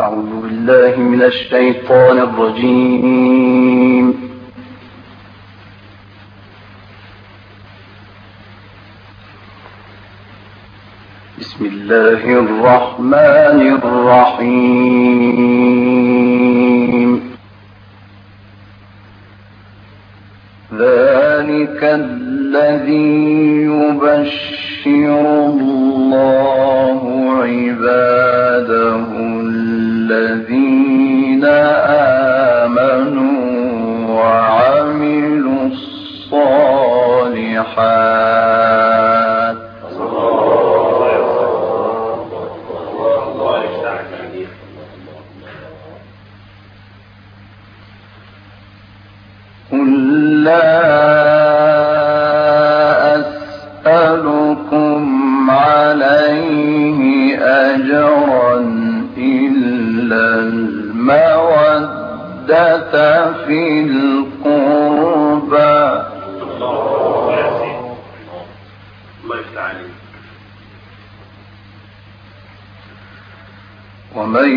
أعوذ بالله من الشيطان الرجيم. بسم الله الرحمن الرحيم. ذلك الذي يبشر الله عباده عليه أجرا إلا المودة في القربى. ومن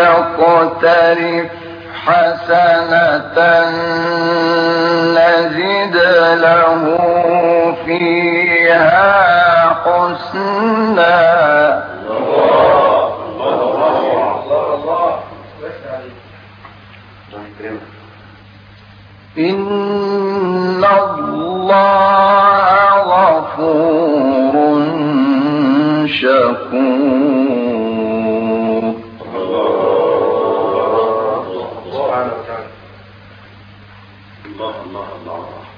يقترف حسنة نزد له فيها حسنا إن الله غفور شكور. الله فإن يشاء الله.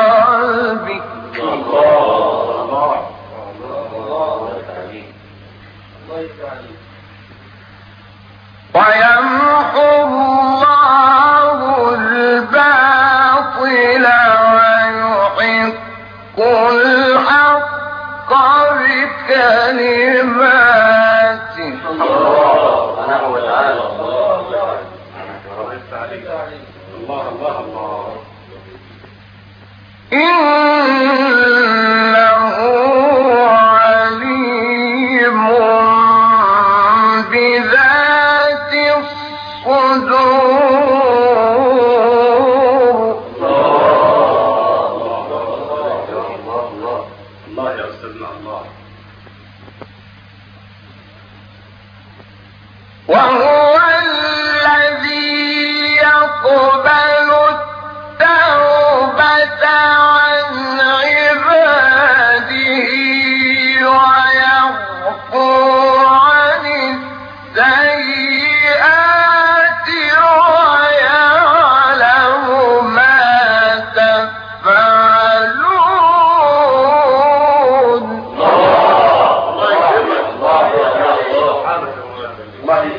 ويمحو الله الباطل ويحق وهو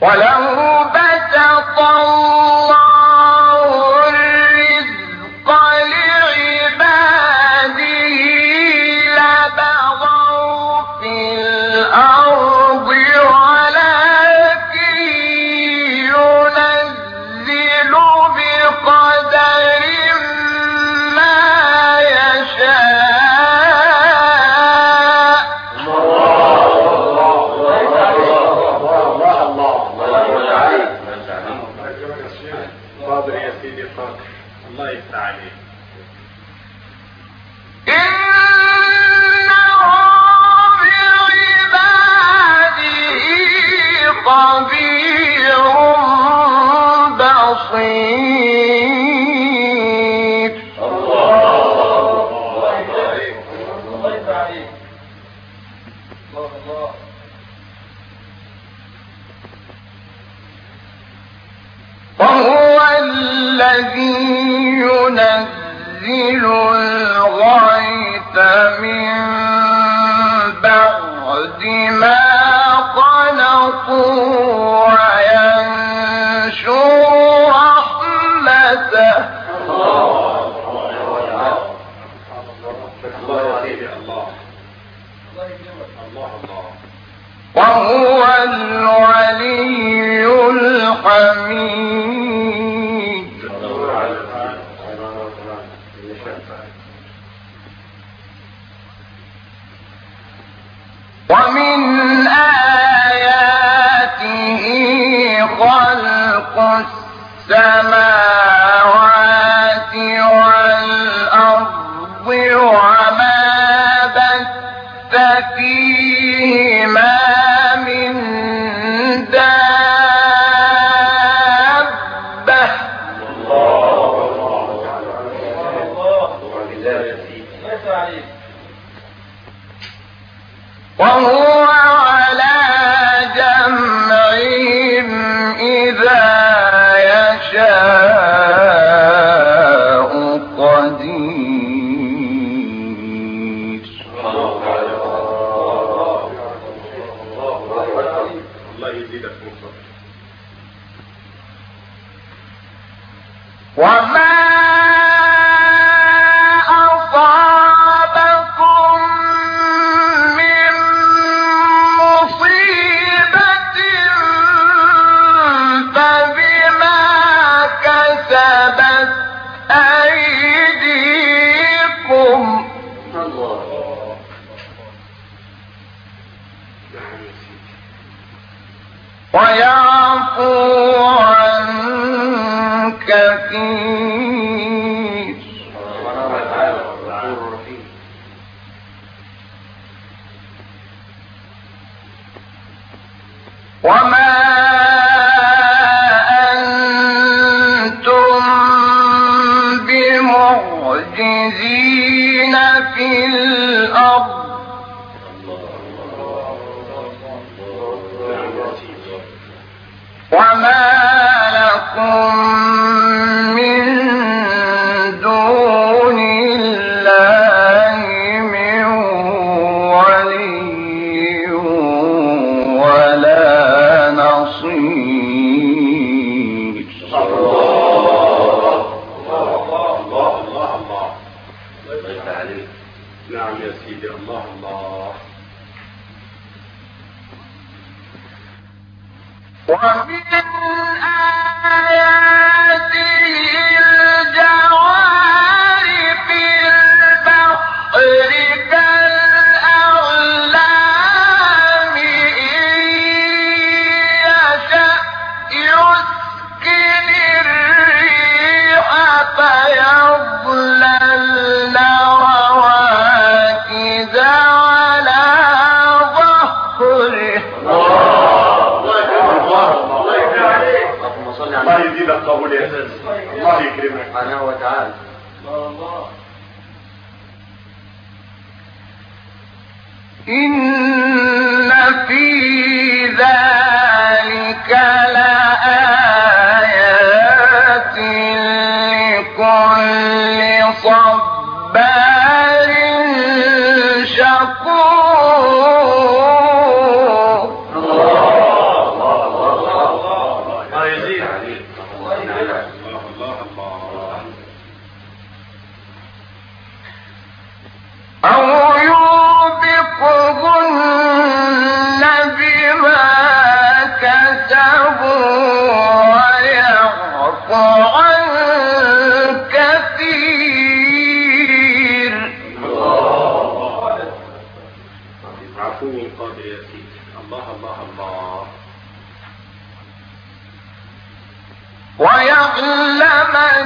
ولو بسط الله شاء أيديكم. ويعفو عن كثير. وما الذين في الأرض إن في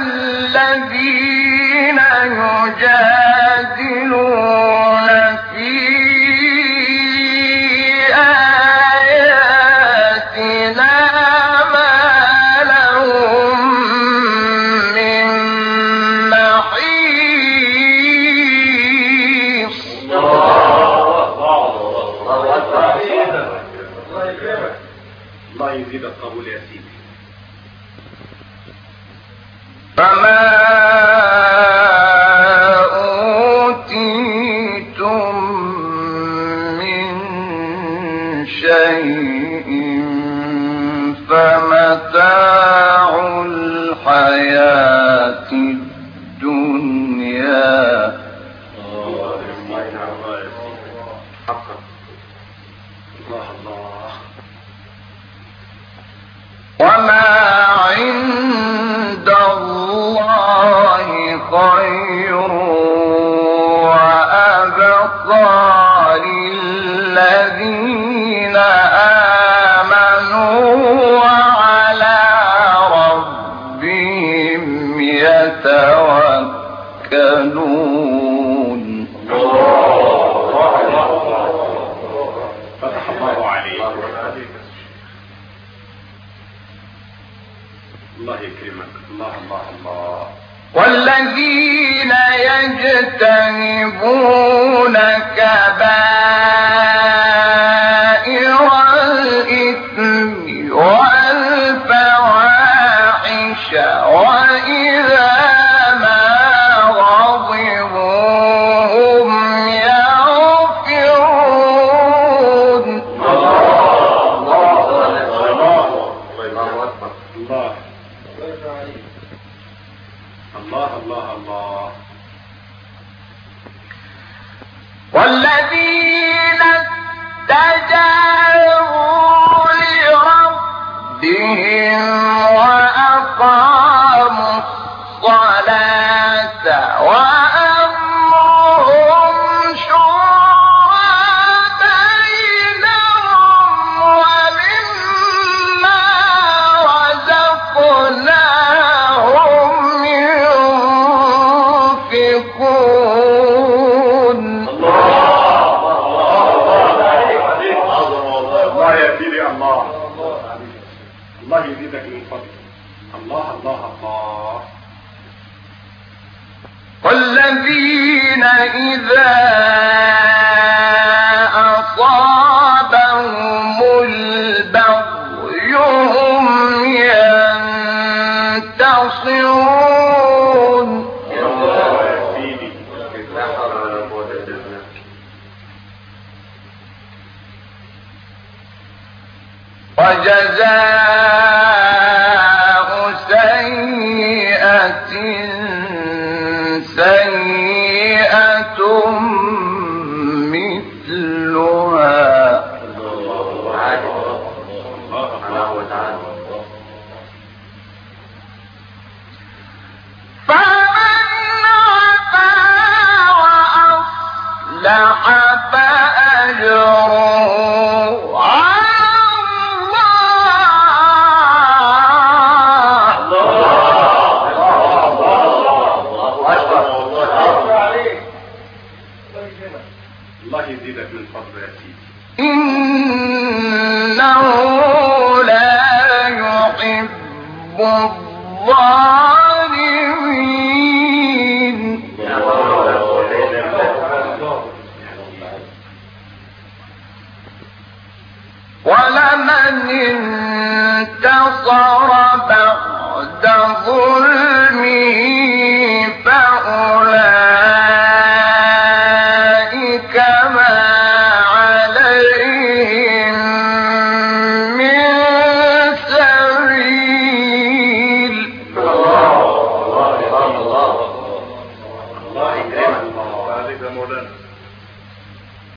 الذين يجادلون في آياتنا ما لهم من محيص. الله يزيد القبول يا سيدي. فما الله عليك الله يكرمك. الله الله الله. والذين يجتنبون كبائر الذين إذا أصابهم البغي هم ينتصرون. من انتصر بعد ظلم